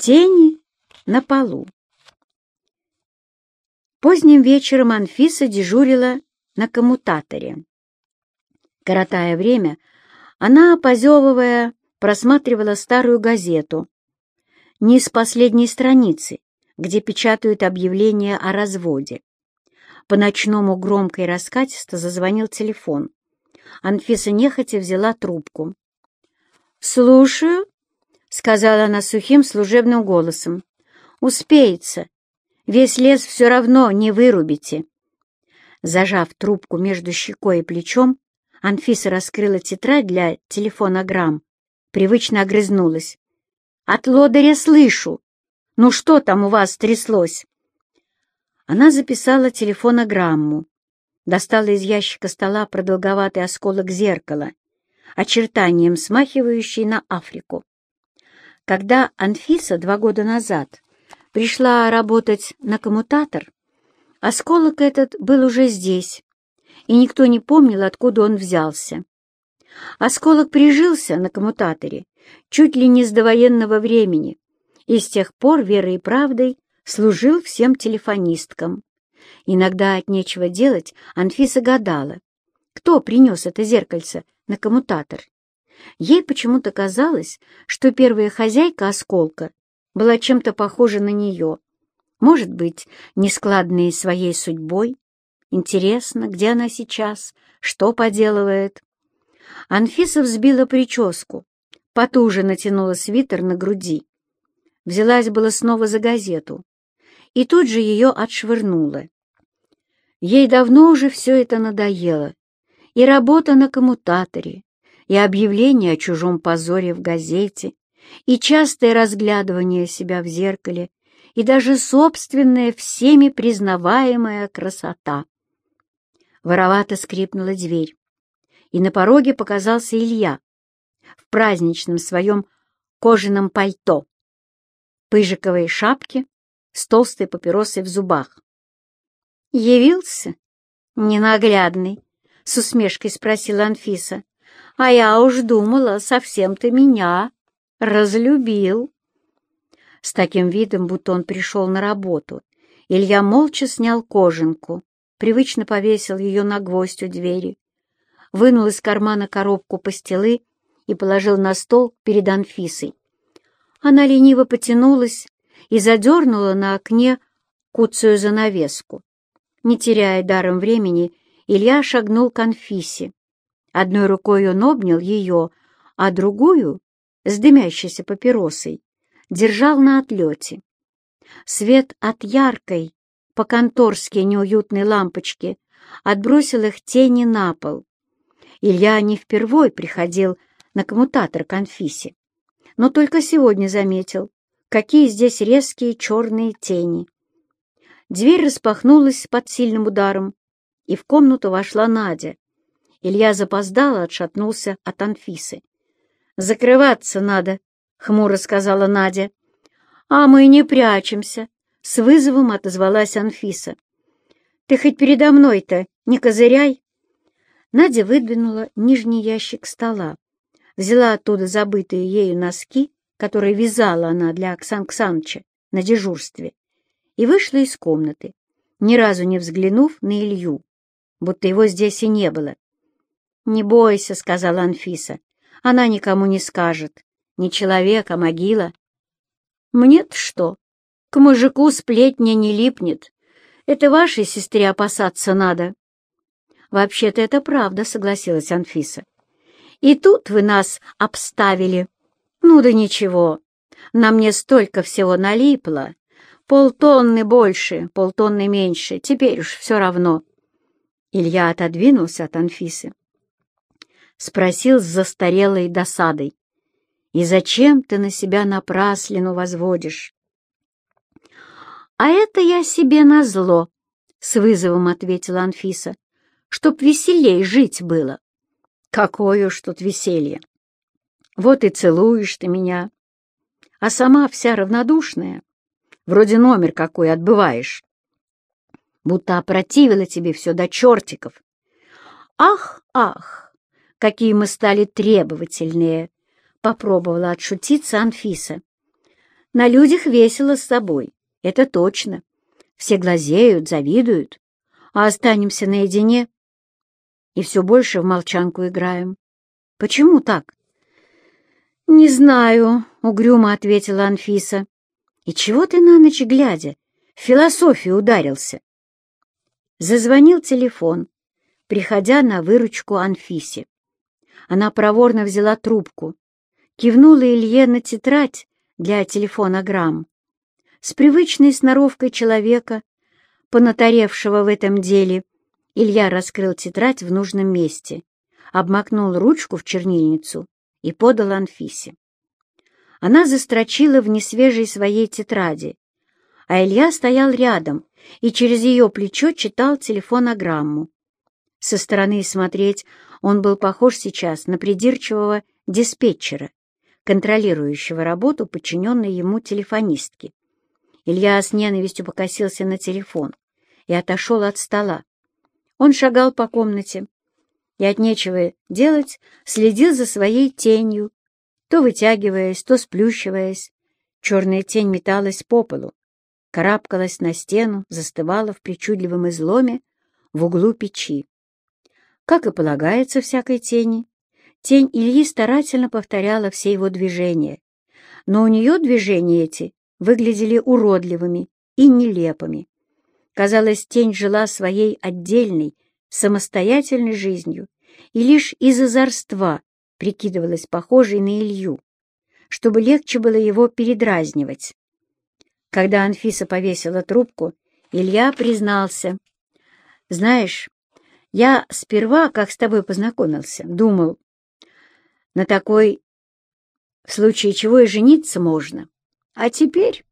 Тени на полу. Поздним вечером Анфиса дежурила на коммутаторе. Коротая время, она, позевывая, просматривала старую газету. Не с последней страницы, где печатают объявления о разводе. По ночному громко и раскатисто зазвонил телефон. Анфиса нехотя взяла трубку. «Слушаю», — сказала она сухим служебным голосом. «Успеется. Весь лес все равно не вырубите». Зажав трубку между щекой и плечом, Анфиса раскрыла тетрадь для телефонограмм, привычно огрызнулась. «От лодыря слышу! Ну что там у вас тряслось?» Она записала телефонограмму, достала из ящика стола продолговатый осколок зеркала, очертанием смахивающий на Африку. Когда Анфиса два года назад пришла работать на коммутатор, осколок этот был уже здесь, и никто не помнил, откуда он взялся. Осколок прижился на коммутаторе чуть ли не с довоенного времени, и с тех пор верой и правдой служил всем телефонисткам. Иногда от нечего делать Анфиса гадала, кто принес это зеркальце на коммутатор. Ей почему-то казалось, что первая хозяйка осколка была чем-то похожа на нее. Может быть, нескладной своей судьбой. Интересно, где она сейчас, что поделывает. Анфиса взбила прическу, потуже натянула свитер на груди. Взялась было снова за газету и тут же ее отшвырнула. Ей давно уже все это надоело. И работа на коммутаторе, и объявление о чужом позоре в газете, и частое разглядывание себя в зеркале, и даже собственная всеми признаваемая красота. Воровато скрипнула дверь, и на пороге показался Илья в праздничном своем кожаном пальто, пыжиковой шапке с толстой папиросой в зубах. «Явился? Ненаглядный?» — с усмешкой спросила Анфиса. А я уж думала, совсем ты меня разлюбил. С таким видом, будто он пришел на работу, Илья молча снял кожанку, привычно повесил ее на гвоздь у двери, вынул из кармана коробку пастилы и положил на стол перед Анфисой. Она лениво потянулась и задернула на окне куцую занавеску. Не теряя даром времени, Илья шагнул к Анфисе. Одной рукой он обнял ее, а другую, с дымящейся папиросой, держал на отлете. Свет от яркой, по-конторски неуютной лампочки отбросил их тени на пол. Илья не впервой приходил на коммутатор к Анфисе, но только сегодня заметил, какие здесь резкие черные тени. Дверь распахнулась под сильным ударом, и в комнату вошла Надя, Илья запоздал и отшатнулся от Анфисы. «Закрываться надо», — хмуро сказала Надя. «А мы не прячемся», — с вызовом отозвалась Анфиса. «Ты хоть передо мной-то не козыряй». Надя выдвинула нижний ящик стола, взяла оттуда забытые ею носки, которые вязала она для Оксан Ксаныча на дежурстве, и вышла из комнаты, ни разу не взглянув на Илью, будто его здесь и не было. «Не бойся», — сказала Анфиса. «Она никому не скажет. Не человек, а могила». «Мне-то что? К мужику сплетня не липнет. Это вашей сестре опасаться надо». «Вообще-то это правда», — согласилась Анфиса. «И тут вы нас обставили. Ну да ничего, на мне столько всего налипло. Полтонны больше, полтонны меньше, теперь уж все равно». Илья отодвинулся от Анфисы спросил с застарелой досадой. «И зачем ты на себя напраслину возводишь?» «А это я себе назло», — с вызовом ответила Анфиса, «чтоб веселей жить было». «Какое уж тут веселье! Вот и целуешь ты меня, а сама вся равнодушная, вроде номер какой отбываешь, будто опротивила тебе все до чертиков. Ах, ах!» Какие мы стали требовательнее, — попробовала отшутиться Анфиса. На людях весело с собой, это точно. Все глазеют, завидуют, а останемся наедине и все больше в молчанку играем. Почему так? «Не знаю», — угрюмо ответила Анфиса. «И чего ты на ночь глядя? В философию ударился?» Зазвонил телефон, приходя на выручку Анфисе. Она проворно взяла трубку, кивнула Илье на тетрадь для телефонограмм. С привычной сноровкой человека, понатаревшего в этом деле, Илья раскрыл тетрадь в нужном месте, обмакнул ручку в чернильницу и подал Анфисе. Она застрочила в несвежей своей тетради, а Илья стоял рядом и через ее плечо читал телефонограмму. Со стороны смотреть он был похож сейчас на придирчивого диспетчера, контролирующего работу подчиненной ему телефонистки. Илья с ненавистью покосился на телефон и отошел от стола. Он шагал по комнате и от нечего делать следил за своей тенью, то вытягиваясь, то сплющиваясь. Черная тень металась по полу, карабкалась на стену, застывала в причудливом изломе в углу печи. Как и полагается всякой тени, тень Ильи старательно повторяла все его движения, но у нее движения эти выглядели уродливыми и нелепыми. Казалось, тень жила своей отдельной, самостоятельной жизнью и лишь из озорства прикидывалась похожей на Илью, чтобы легче было его передразнивать. Когда Анфиса повесила трубку, Илья признался. «Знаешь, я сперва, как с тобой познакомился, думал, на такой, в случае чего и жениться можно. А теперь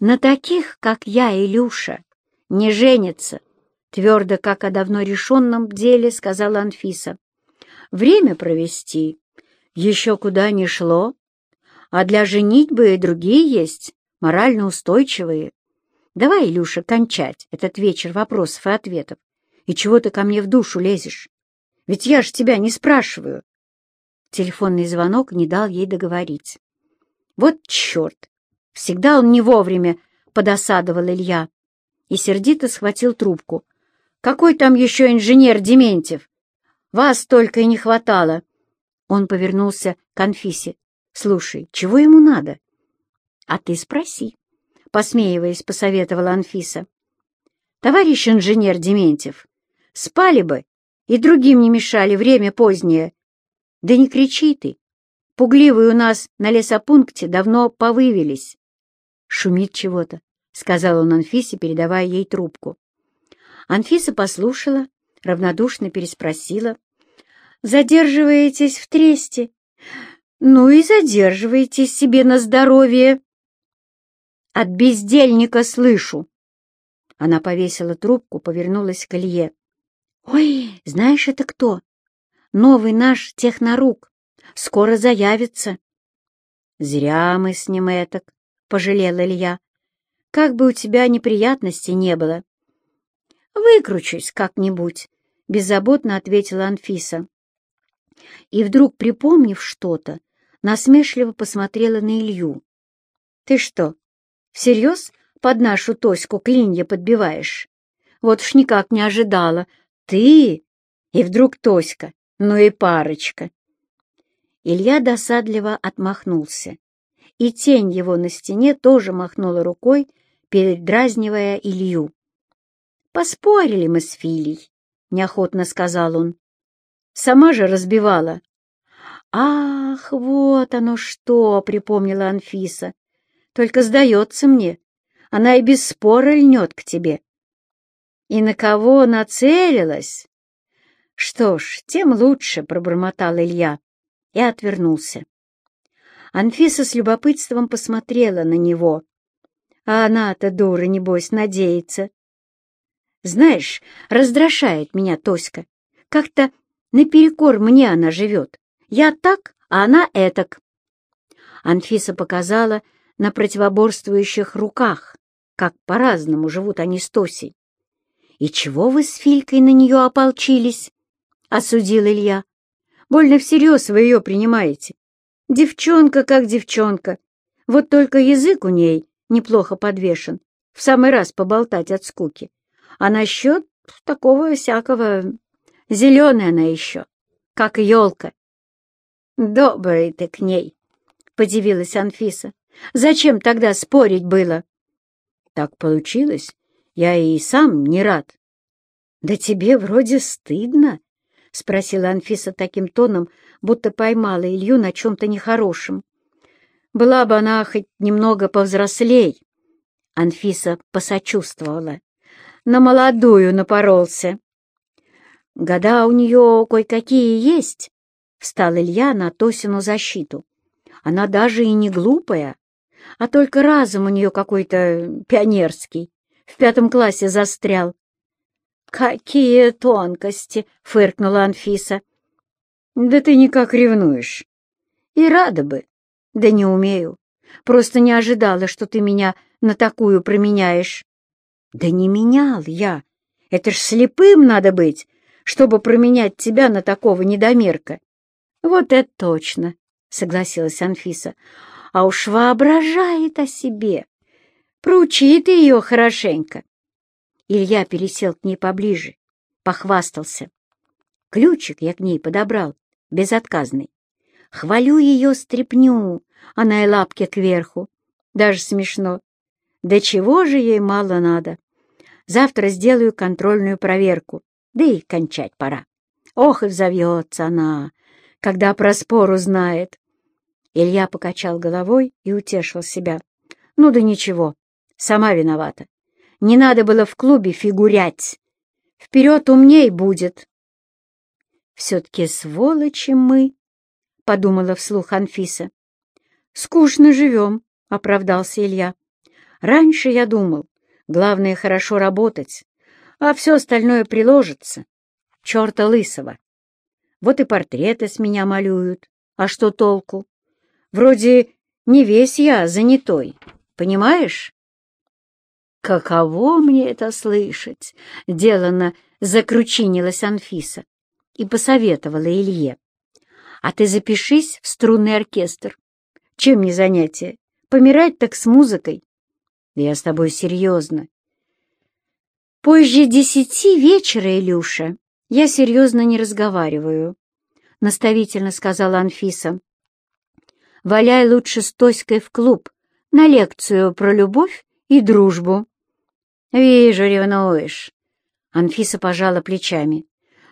на таких, как я, Илюша, не женятся, твердо, как о давно решенном деле, сказала Анфиса. Время провести еще куда ни шло, а для женитьбы и другие есть, морально устойчивые. Давай, Илюша, кончать этот вечер вопросов и ответов. И чего ты ко мне в душу лезешь? Ведь я ж тебя не спрашиваю. Телефонный звонок не дал ей договорить. Вот черт! Всегда он не вовремя подосадовал Илья и сердито схватил трубку. «Какой там еще инженер Дементьев? Вас только и не хватало!» Он повернулся к Анфисе. «Слушай, чего ему надо?» «А ты спроси», — посмеиваясь, посоветовала Анфиса. «Товарищ инженер Дементьев, спали бы и другим не мешали, время позднее. Да не кричи ты, пугливые у нас на лесопункте давно повывелись». «Шумит чего-то», — сказал он Анфисе, передавая ей трубку. Анфиса послушала, равнодушно переспросила. «Задерживаетесь в тресте?» «Ну и задерживаетесь себе на здоровье!» «От бездельника слышу!» Она повесила трубку, повернулась к Илье. «Ой, знаешь, это кто? Новый наш технорук. Скоро заявится». «Зря мы с ним этак», — пожалел Илья. «Как бы у тебя неприятностей не было». «Выкручусь как-нибудь», — беззаботно ответила Анфиса. И вдруг, припомнив что-то, насмешливо посмотрела на Илью. «Ты что, всерьез под нашу Тоську клинья подбиваешь? Вот уж никак не ожидала. Ты и вдруг Тоська, ну и парочка». Илья досадливо отмахнулся, и тень его на стене тоже махнула рукой, передразнивая Илью. «Поспорили мы с Филей», — неохотно сказал он. «Сама же разбивала». «Ах, вот оно что!» — припомнила Анфиса. «Только сдается мне, она и без спора льнет к тебе». «И на кого нацелилась?» «Что ж, тем лучше», — пробормотал Илья и отвернулся. Анфиса с любопытством посмотрела на него. А она-то, дура, небось, надеется, знаешь, раздражает меня Тоська. Как-то наперекор мне она живет. Я так, а она этак. Анфиса показала на противоборствующих руках, как по-разному живут они с Тосей. «И чего вы с Филькой на нее ополчились?» — осудил Илья. «Больно всерьез вы ее принимаете. Девчонка как девчонка. Вот только язык у ней неплохо подвешен, в самый раз поболтать от скуки. А насчет такого всякого зеленая она еще, как елка. «Добрый ты к ней», — подивилась Анфиса. «Зачем тогда спорить было?» «Так получилось. Я и сам не рад». «Да тебе вроде стыдно», — спросила Анфиса таким тоном, будто поймала Илью на чем-то нехорошем. Была бы она хоть немного повзрослей. Анфиса посочувствовала. На молодую напоролся. Года у нее кое-какие есть, встал Илья на Тосину защиту. Она даже и не глупая, а только разум у нее какой-то пионерский. В пятом классе застрял. «Какие тонкости!» — фыркнула Анфиса. «Да ты никак ревнуешь. И рада бы, да не умею. Просто не ожидала, что ты меня на такую променяешь. Да не менял я. Это ж слепым надо быть, чтобы променять тебя на такого недомерка. Вот это точно, согласилась Анфиса. А уж воображает о себе. Проучи ты ее хорошенько. Илья пересел к ней поближе, похвастался. Ключик я к ней подобрал, безотказный. Хвалю ее стряпню, она и лапки кверху. Даже смешно. Да чего же ей мало надо? Завтра сделаю контрольную проверку, да и кончать пора. Ох, и взовьется она, когда про спор узнает. Илья покачал головой и утешил себя. Ну да ничего, сама виновата. Не надо было в клубе фигурять. Вперед умней будет. Все-таки сволочи мы, — подумала вслух Анфиса. «Скучно живем», — оправдался Илья. «Раньше я думал, главное хорошо работать, а все остальное приложится. Черта лысого. Вот и портреты с меня малюют. А что толку? Вроде не весь я занятой, понимаешь?» «Каково мне это слышать?» — делано закручинилась Анфиса и посоветовала Илье. А ты запишись в струнный оркестр. Чем не занятие? Помирать так с музыкой. Я с тобой серьезно. Позже десяти вечера, Илюша, я серьезно не разговариваю, — наставительно сказала Анфиса. Валяй лучше с Тоськой в клуб на лекцию про любовь и дружбу. Вижу, ревнуешь. Анфиса пожала плечами.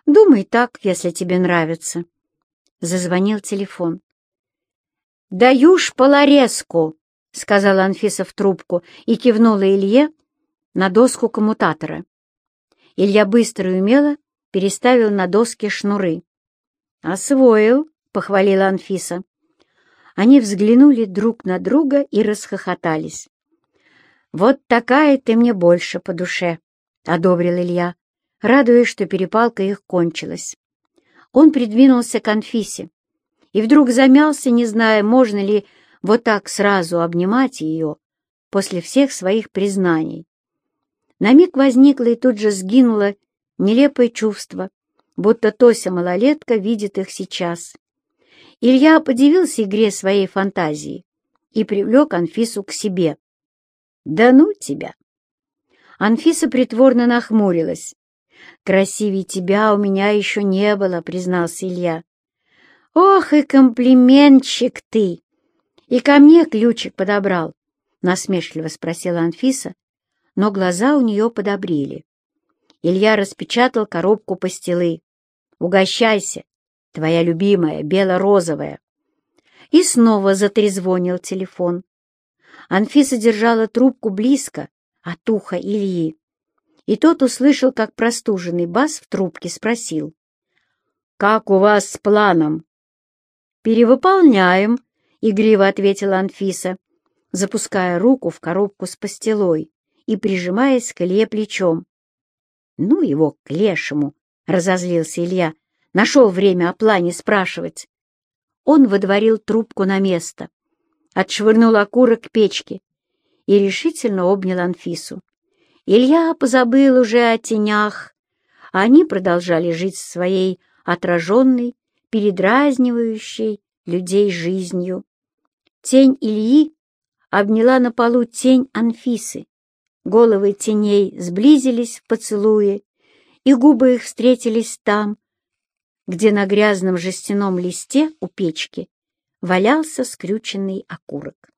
Думай так, если тебе нравится. Зазвонил телефон. «Даюшь полорезку!» — сказала Анфиса в трубку и кивнула Илье на доску коммутатора. Илья быстро и умело переставил на доске шнуры. «Освоил!» — похвалила Анфиса. Они взглянули друг на друга и расхохотались. «Вот такая ты мне больше по душе», — одобрил Илья, радуясь, что перепалка их кончилась. Он придвинулся к Анфисе и вдруг замялся, не зная, можно ли вот так сразу обнимать ее после всех своих признаний. На миг возникло и тут же сгинуло нелепое чувство, будто Тося-малолетка видит их сейчас. Илья подивился игре своей фантазии и привлек Анфису к себе. «Да ну тебя!» Анфиса притворно нахмурилась. «Красивее тебя у меня еще не было», — признался Илья. «Ох и комплиментчик ты! И ко мне ключик подобрал», — насмешливо спросила Анфиса, но глаза у нее подобрели. Илья распечатал коробку пастилы. «Угощайся, твоя любимая, бело-розовая». И снова затрезвонил телефон. Анфиса держала трубку близко от уха Ильи и тот услышал, как простуженный бас в трубке спросил. «Как у вас с планом?» «Перевыполняем», — игриво ответила Анфиса, запуская руку в коробку с пастилой и прижимаясь к Илье плечом. «Ну его к лешему!» — разозлился Илья. Нашел время о плане спрашивать. Он выдворил трубку на место, отшвырнул окурок к печке и решительно обнял Анфису. Илья позабыл уже о тенях, а они продолжали жить своей отраженной, передразнивающей людей жизнью. Тень Ильи обняла на полу тень Анфисы. Головы теней сблизились в поцелуе, и губы их встретились там, где на грязном жестяном листе у печки валялся скрюченный окурок.